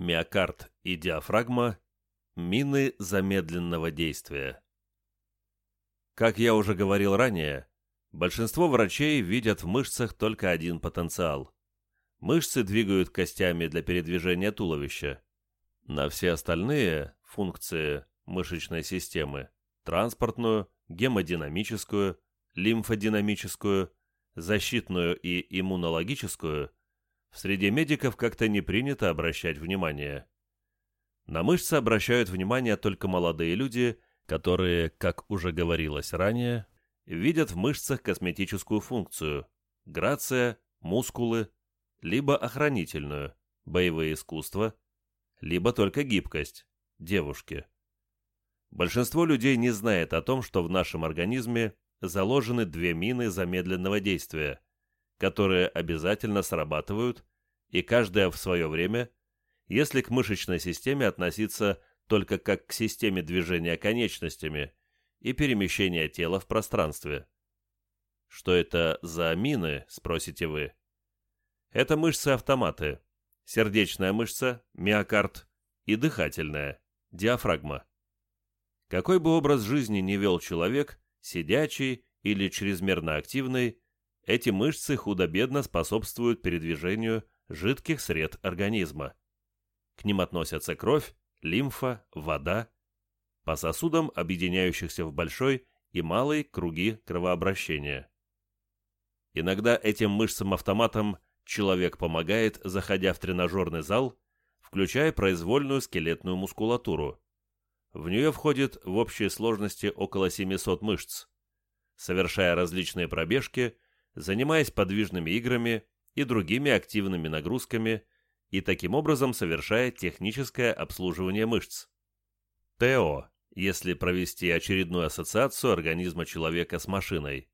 Миокард и диафрагма – мины замедленного действия. Как я уже говорил ранее, большинство врачей видят в мышцах только один потенциал. Мышцы двигают костями для передвижения туловища. На все остальные функции мышечной системы – транспортную, гемодинамическую, лимфодинамическую, защитную и иммунологическую – в среде медиков как-то не принято обращать внимание. На мышцы обращают внимание только молодые люди, которые, как уже говорилось ранее, видят в мышцах косметическую функцию – грация, мускулы, либо охранительную – боевые искусства, либо только гибкость – девушки. Большинство людей не знает о том, что в нашем организме заложены две мины замедленного действия – которые обязательно срабатывают, и каждая в свое время, если к мышечной системе относиться только как к системе движения конечностями и перемещения тела в пространстве. Что это за амины, спросите вы? Это мышцы-автоматы, сердечная мышца, миокард и дыхательная, диафрагма. Какой бы образ жизни ни вел человек, сидячий или чрезмерно активный, эти мышцы худо-бедно способствуют передвижению жидких сред организма. К ним относятся кровь, лимфа, вода. По сосудам, объединяющихся в большой и малый круги кровообращения. Иногда этим мышцам-автоматам человек помогает, заходя в тренажерный зал, включая произвольную скелетную мускулатуру. В нее входит в общей сложности около 700 мышц. Совершая различные пробежки – занимаясь подвижными играми и другими активными нагрузками и таким образом совершая техническое обслуживание мышц. ТО, если провести очередную ассоциацию организма человека с машиной.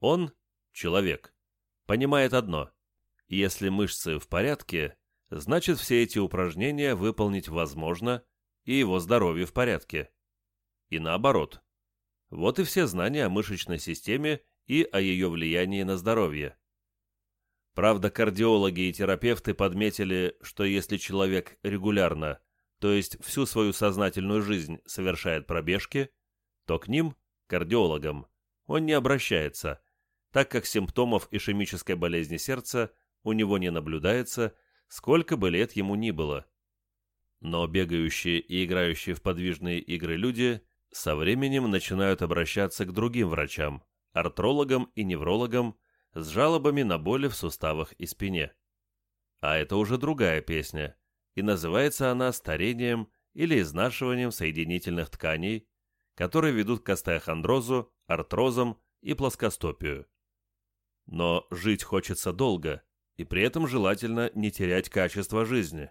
Он, человек, понимает одно. Если мышцы в порядке, значит все эти упражнения выполнить возможно, и его здоровье в порядке. И наоборот. Вот и все знания о мышечной системе и о ее влиянии на здоровье. Правда, кардиологи и терапевты подметили, что если человек регулярно, то есть всю свою сознательную жизнь совершает пробежки, то к ним, кардиологам, он не обращается, так как симптомов ишемической болезни сердца у него не наблюдается, сколько бы лет ему ни было. Но бегающие и играющие в подвижные игры люди со временем начинают обращаться к другим врачам, артрологам и неврологам с жалобами на боли в суставах и спине. А это уже другая песня, и называется она старением или изнашиванием соединительных тканей, которые ведут к остеохондрозу, артрозам и плоскостопию. Но жить хочется долго, и при этом желательно не терять качество жизни.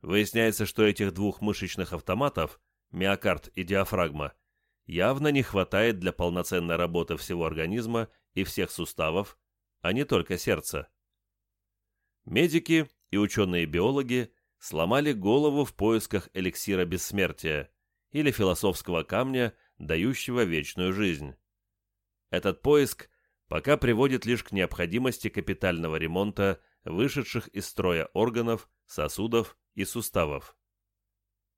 Выясняется, что этих двух мышечных автоматов, миокард и диафрагма, явно не хватает для полноценной работы всего организма и всех суставов, а не только сердца. Медики и ученые-биологи сломали голову в поисках эликсира бессмертия или философского камня, дающего вечную жизнь. Этот поиск пока приводит лишь к необходимости капитального ремонта вышедших из строя органов, сосудов и суставов.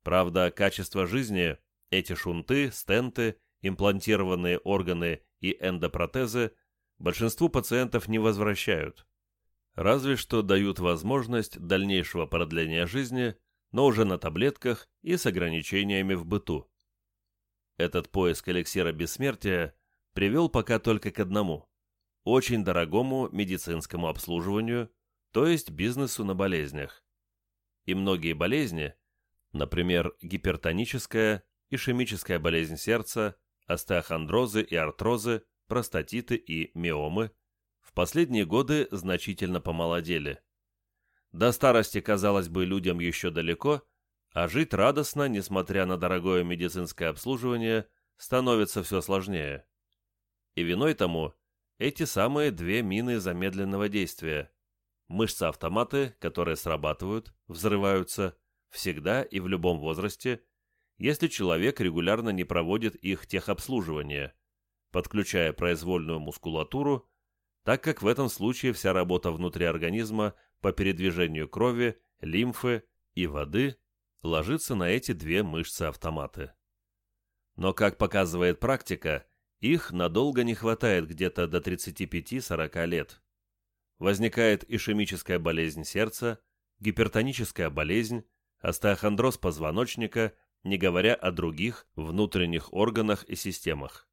Правда, качество жизни – эти шунты, стенты, имплантированные органы и эндопротезы большинству пациентов не возвращают. Разве что дают возможность дальнейшего продления жизни, но уже на таблетках и с ограничениями в быту. Этот поиск эликсира бессмертия привел пока только к одному – очень дорогому медицинскому обслуживанию, то есть бизнесу на болезнях. И многие болезни, например, гипертоническая, ишемическая болезнь сердца, остеохондрозы и артрозы, простатиты и миомы, в последние годы значительно помолодели. До старости, казалось бы, людям еще далеко, а жить радостно, несмотря на дорогое медицинское обслуживание, становится все сложнее. И виной тому эти самые две мины замедленного действия. Мышцы-автоматы, которые срабатывают, взрываются, всегда и в любом возрасте, если человек регулярно не проводит их техобслуживание, подключая произвольную мускулатуру, так как в этом случае вся работа внутри организма по передвижению крови, лимфы и воды ложится на эти две мышцы-автоматы. Но, как показывает практика, их надолго не хватает где-то до 35-40 лет. Возникает ишемическая болезнь сердца, гипертоническая болезнь, остеохондроз позвоночника, не говоря о других внутренних органах и системах.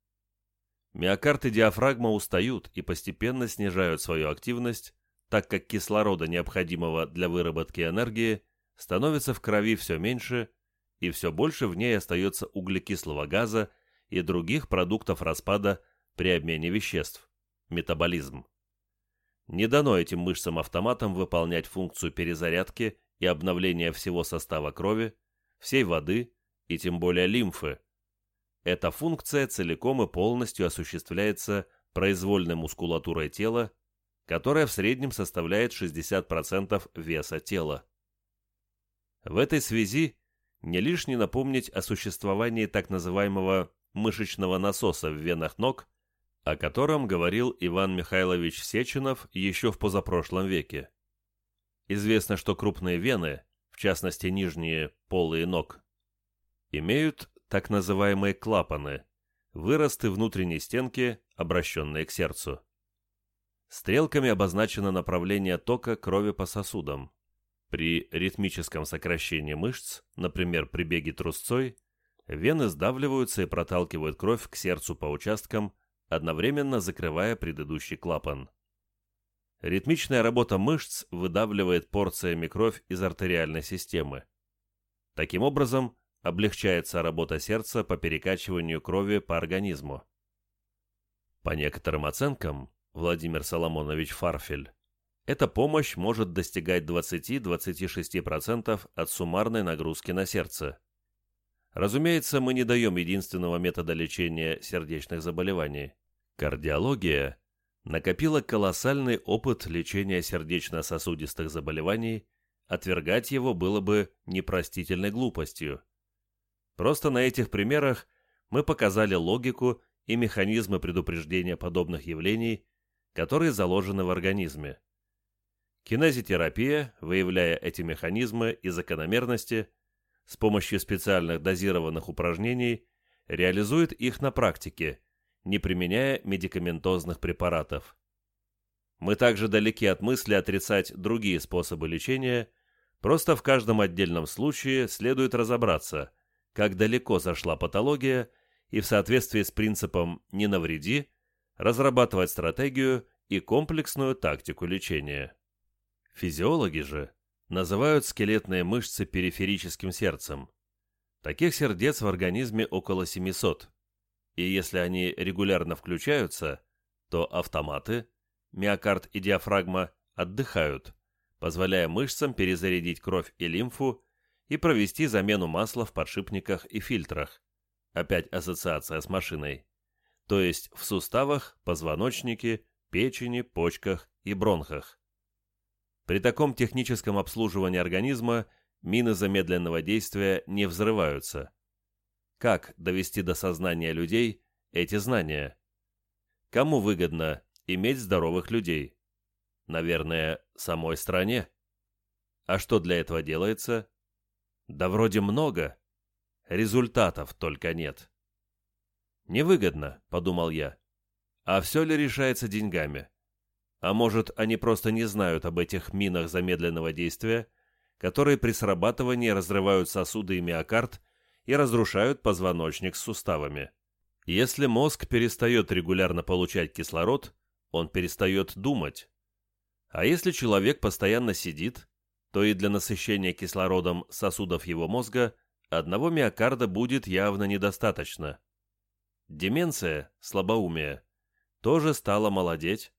Миокард и диафрагма устают и постепенно снижают свою активность, так как кислорода, необходимого для выработки энергии, становится в крови все меньше, и все больше в ней остается углекислого газа и других продуктов распада при обмене веществ – метаболизм. Не дано этим мышцам-автоматам выполнять функцию перезарядки и обновления всего состава крови, всей воды и тем более лимфы. Эта функция целиком и полностью осуществляется произвольной мускулатурой тела, которая в среднем составляет 60% веса тела. В этой связи не лишне напомнить о существовании так называемого мышечного насоса в венах ног, о котором говорил Иван Михайлович Сеченов еще в позапрошлом веке. Известно, что крупные вены, в частности нижние полые ног, имеют так называемые клапаны, выросты внутренней стенки, обращенные к сердцу. Стрелками обозначено направление тока крови по сосудам. При ритмическом сокращении мышц, например, при беге трусцой, вены сдавливаются и проталкивают кровь к сердцу по участкам, одновременно закрывая предыдущий клапан. Ритмичная работа мышц выдавливает порциями кровь из артериальной системы. Таким образом, облегчается работа сердца по перекачиванию крови по организму. По некоторым оценкам, Владимир Соломонович Фарфель, эта помощь может достигать 20-26% от суммарной нагрузки на сердце. Разумеется, мы не даем единственного метода лечения сердечных заболеваний. Кардиология накопила колоссальный опыт лечения сердечно-сосудистых заболеваний, отвергать его было бы непростительной глупостью. Просто на этих примерах мы показали логику и механизмы предупреждения подобных явлений, которые заложены в организме. Кинезитерапия, выявляя эти механизмы и закономерности, с помощью специальных дозированных упражнений реализует их на практике, не применяя медикаментозных препаратов. Мы также далеки от мысли отрицать другие способы лечения, просто в каждом отдельном случае следует разобраться, как далеко зашла патология и в соответствии с принципом «не навреди» разрабатывать стратегию и комплексную тактику лечения. Физиологи же называют скелетные мышцы периферическим сердцем. Таких сердец в организме около 700, и если они регулярно включаются, то автоматы, миокард и диафрагма отдыхают, позволяя мышцам перезарядить кровь и лимфу и провести замену масла в подшипниках и фильтрах. Опять ассоциация с машиной. То есть в суставах, позвоночнике, печени, почках и бронхах. При таком техническом обслуживании организма мины замедленного действия не взрываются. Как довести до сознания людей эти знания? Кому выгодно иметь здоровых людей? Наверное, самой стране. А что для этого делается? Да вроде много. Результатов только нет. Невыгодно, подумал я. А все ли решается деньгами? А может, они просто не знают об этих минах замедленного действия, которые при срабатывании разрывают сосуды и миокард и разрушают позвоночник с суставами. Если мозг перестает регулярно получать кислород, он перестает думать. А если человек постоянно сидит, то и для насыщения кислородом сосудов его мозга одного миокарда будет явно недостаточно. Деменция, слабоумие, тоже стала молодеть,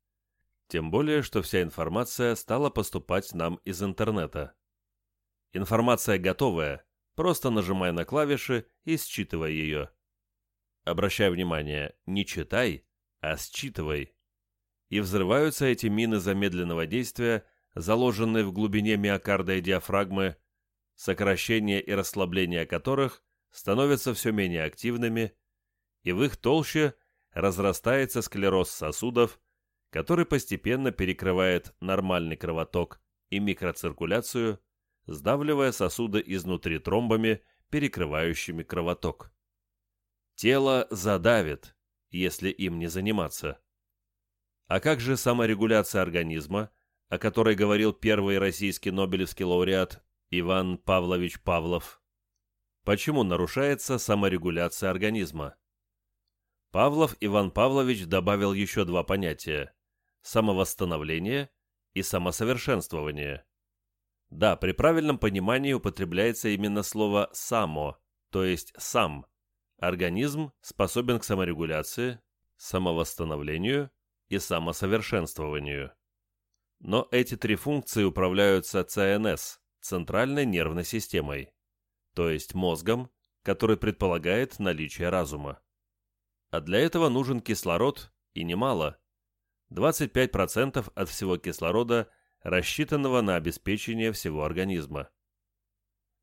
тем более, что вся информация стала поступать нам из интернета. Информация готовая, просто нажимай на клавиши и считывай ее. Обращай внимание, не читай, а считывай. И взрываются эти мины замедленного действия, заложенные в глубине миокарда и диафрагмы, сокращение и расслабление которых становятся все менее активными, и в их толще разрастается склероз сосудов, который постепенно перекрывает нормальный кровоток и микроциркуляцию, сдавливая сосуды изнутри тромбами, перекрывающими кровоток. Тело задавит, если им не заниматься. А как же саморегуляция организма, о которой говорил первый российский нобелевский лауреат Иван Павлович Павлов? Почему нарушается саморегуляция организма? Павлов Иван Павлович добавил еще два понятия – самовосстановление и самосовершенствование. Да, при правильном понимании употребляется именно слово «само», то есть «сам». Организм способен к саморегуляции, самовосстановлению и самосовершенствованию. Но эти три функции управляются ЦНС – центральной нервной системой то есть мозгом, который предполагает наличие разума. А для этого нужен кислород, и немало. 25% от всего кислорода, рассчитанного на обеспечение всего организма.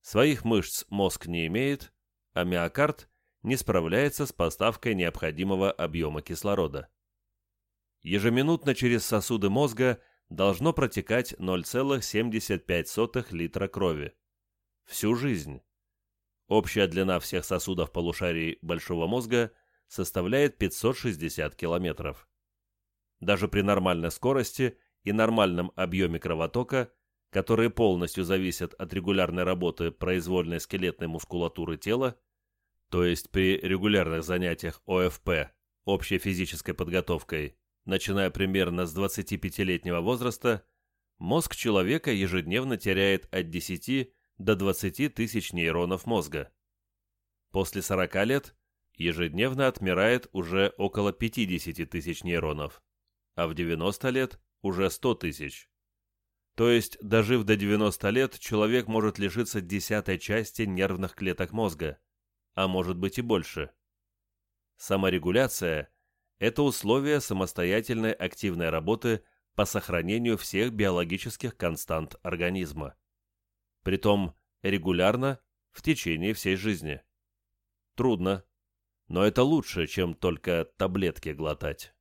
Своих мышц мозг не имеет, а миокард не справляется с поставкой необходимого объема кислорода. Ежеминутно через сосуды мозга должно протекать 0,75 литра крови. Всю жизнь. Общая длина всех сосудов полушарий большого мозга составляет 560 километров. Даже при нормальной скорости и нормальном объеме кровотока, которые полностью зависят от регулярной работы произвольной скелетной мускулатуры тела, то есть при регулярных занятиях ОФП, общей физической подготовкой, начиная примерно с 25-летнего возраста, мозг человека ежедневно теряет от 10 до 20 тысяч нейронов мозга. После 40 лет ежедневно отмирает уже около 50 тысяч нейронов, а в 90 лет уже 100 тысяч. То есть, дожив до 90 лет, человек может лишиться десятой части нервных клеток мозга, а может быть и больше. Саморегуляция – это условие самостоятельной активной работы по сохранению всех биологических констант организма притом регулярно в течение всей жизни. Трудно, но это лучше, чем только таблетки глотать.